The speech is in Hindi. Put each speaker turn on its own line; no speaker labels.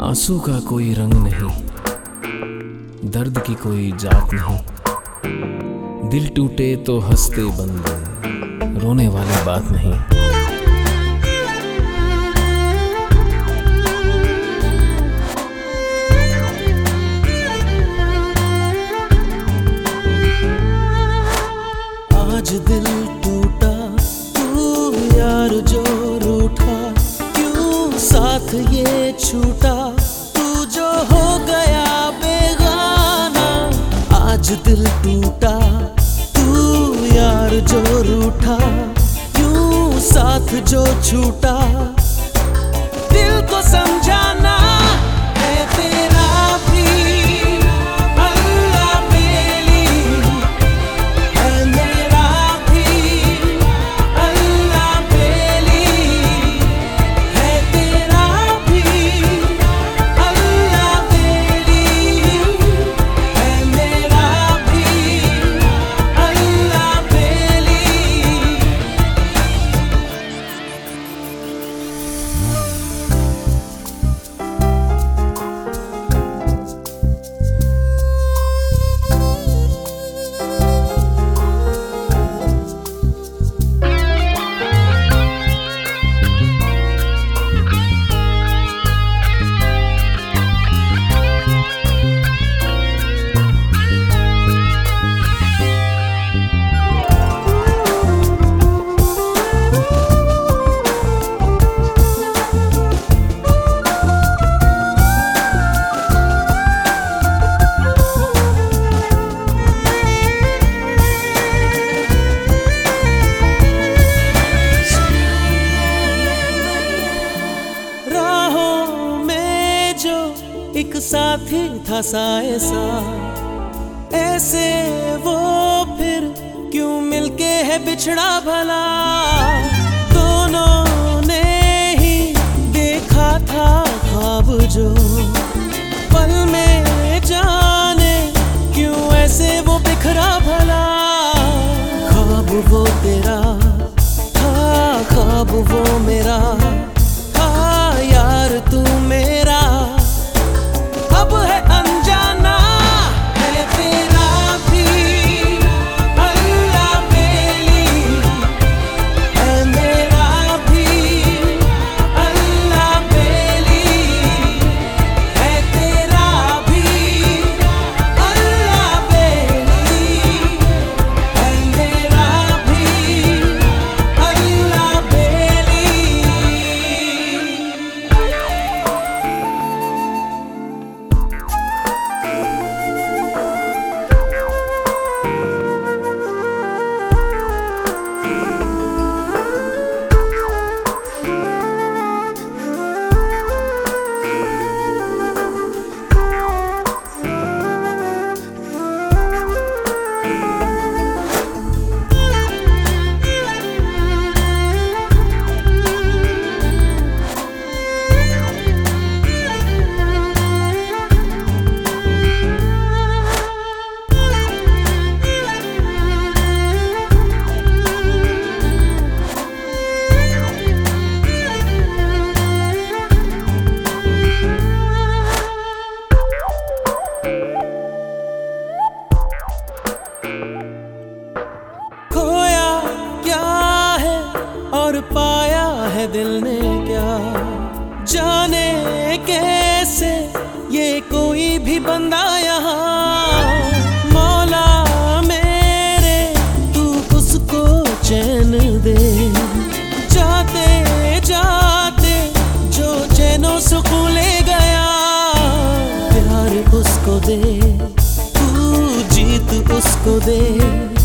आँसू का कोई रंग नहीं, दर्द की कोई जात नहीं। दिल टूटे तो हँसते बंद, रोने वाली बात नहीं।
आज दिल टूटा, तू यार जो साथ ये छूटा, तू जो हो गया बेगाना, आज दिल टूटा, तू यार जो रूठा, क्यों साथ जो छूटा? साथी था सा ऐसा। ऐसे वो फिर क्यों मिलके है बिछड़ा भला? दिल ने क्या जाने कैसे ये कोई भी बंदा यहाँ? मौला मेरे, तू उसको चैन दे। जाते जाते जो चैनो सुकून ले गया, प्यार उसको दे। तू जीत उसको दे।